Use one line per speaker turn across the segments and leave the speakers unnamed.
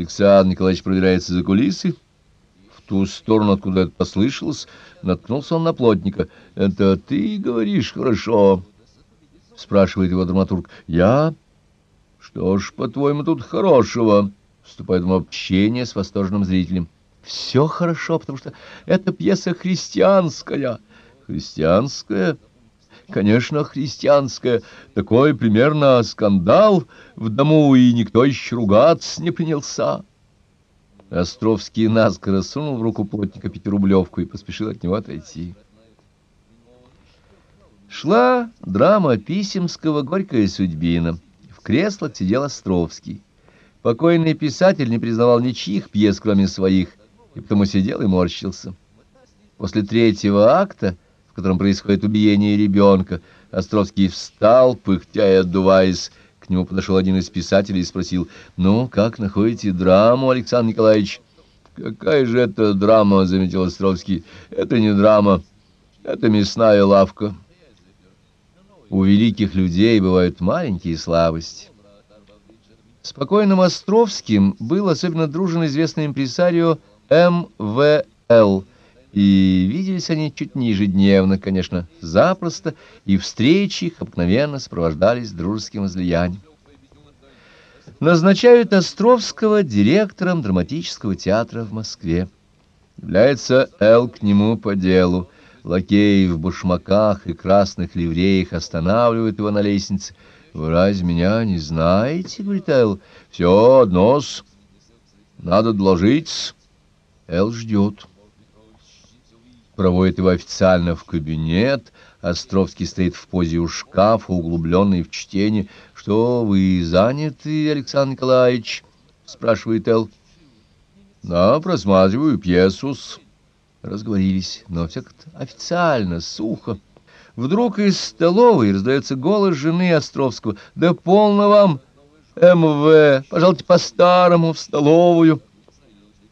Александр Николаевич пробирается за кулисы. В ту сторону, откуда это послышалось, наткнулся он на плотника. — Это ты говоришь хорошо? — спрашивает его драматург. — Я? — Что ж, по-твоему, тут хорошего? — вступает в общение с восторженным зрителем. — Все хорошо, потому что это пьеса христианская. — Христианская? — Конечно, христианская. Такой примерно скандал в дому, и никто еще ругаться не принялся. Островский наскоро сунул в руку плотника пятирублевку и поспешил от него отойти. Шла драма Писемского «Горькая судьбина». В креслах сидел Островский. Покойный писатель не признавал ничьих пьес, кроме своих, и потому сидел и морщился. После третьего акта котором происходит убиение ребенка. Островский встал, пыхтя и отдуваясь. К нему подошел один из писателей и спросил, «Ну, как находите драму, Александр Николаевич?» «Какая же это драма?» — заметил Островский. «Это не драма, это мясная лавка». У великих людей бывают маленькие слабости. Спокойным Островским был особенно дружен известный импресарио М.В.Л., и виделись они чуть не ежедневно, конечно, запросто, и встречи их обыкновенно сопровождались дружеским излиянием. Назначают Островского директором драматического театра в Москве. Является Эл к нему по делу. Лакеи в башмаках и красных ливреях останавливают его на лестнице. «Вы разве меня не знаете?» — говорит Эл. «Все одно-с. Надо доложить-с». Эл ждет проводит его официально в кабинет. Островский стоит в позе у шкафа, углубленный в чтение. — Что, вы заняты, Александр Николаевич? — спрашивает Эл. — Да, просматриваю пьесу. Разговорились, но все как-то официально, сухо. Вдруг из столовой раздается голос жены Островского. — Да полно вам, МВ, пожалуйте по-старому в столовую. —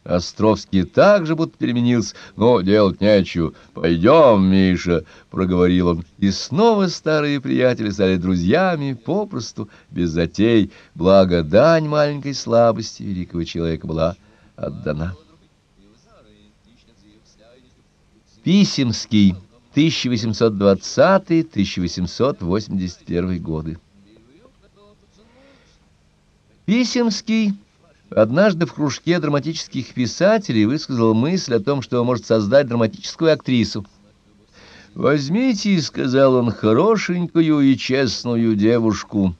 Островский также будто переменился, но делать нечего. «Пойдем, Миша», — проговорил он. И снова старые приятели стали друзьями, попросту, без затей. Благо, дань маленькой слабости великого человека была отдана. Писемский, 1820-1881 годы. Писемский Однажды в кружке драматических писателей высказал мысль о том, что может создать драматическую актрису. «Возьмите, — сказал он, — хорошенькую и честную девушку,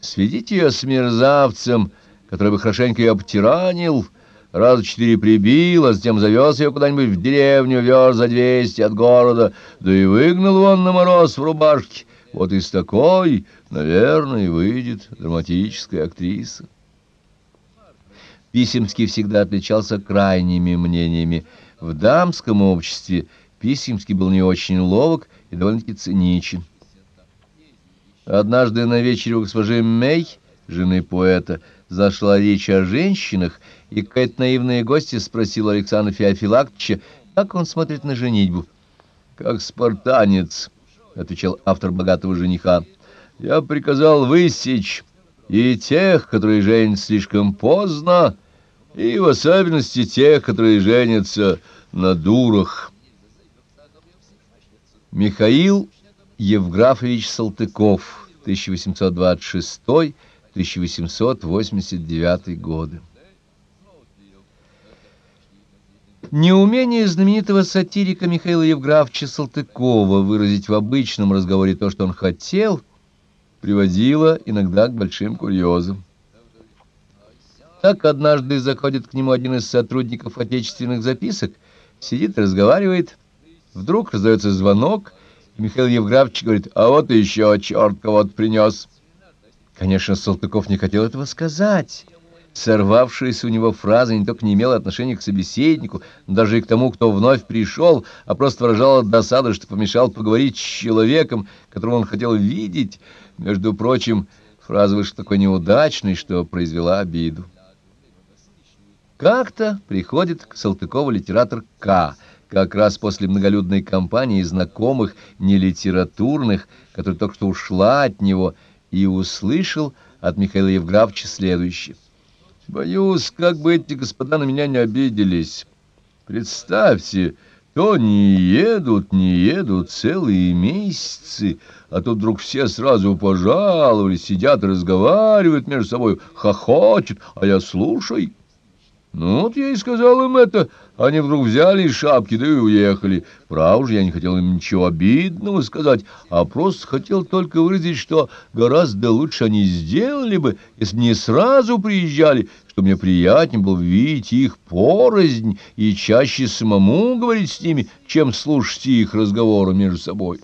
сведите ее с мерзавцем, который бы хорошенько ее обтиранил, раз четыре прибил, а затем завез ее куда-нибудь в деревню, вез за двести от города, да и выгнал он на мороз в рубашке. Вот из такой, наверное, выйдет драматическая актриса». Писемский всегда отличался крайними мнениями. В дамском обществе Писемский был не очень ловок и довольно-таки циничен. Однажды на вечере у госпожи Мей, жены поэта, зашла речь о женщинах, и какая-то наивная гостья спросила Александра Феофилактовича, как он смотрит на женитьбу. «Как спартанец», — отвечал автор «Богатого жениха», — «я приказал высечь и тех, которые женятся слишком поздно, и в особенности тех, которые женятся на дурах. Михаил Евграфович Салтыков, 1826-1889 годы. Неумение знаменитого сатирика Михаила Евграфовича Салтыкова выразить в обычном разговоре то, что он хотел, приводило иногда к большим курьезам. Так однажды заходит к нему один из сотрудников отечественных записок, сидит разговаривает. Вдруг раздается звонок, и Михаил Евграфович говорит, а вот еще черт кого-то принес. Конечно, Салтыков не хотел этого сказать. Сорвавшаяся у него фраза не только не имела отношения к собеседнику, даже и к тому, кто вновь пришел, а просто выражала досаду, что помешал поговорить с человеком, которого он хотел видеть. Между прочим, фраза вышла такой неудачной, что произвела обиду. Как-то приходит к Салтыкову литератор К., как раз после многолюдной компании знакомых, нелитературных, которая только что ушла от него, и услышал от Михаила Евграфовича следующее. Боюсь, как бы эти господа на меня не обиделись. Представьте, то не едут, не едут целые месяцы, а тут вдруг все сразу пожаловали, сидят и разговаривают между собой, хохочут, а я слушай. Ну, вот я и сказал им это. Они вдруг взяли шапки, да и уехали. Право же, я не хотел им ничего обидного сказать, а просто хотел только выразить, что гораздо лучше они сделали бы, если не сразу приезжали, что мне приятнее было видеть их порознь и чаще самому говорить с ними, чем слушать их разговоры между собой».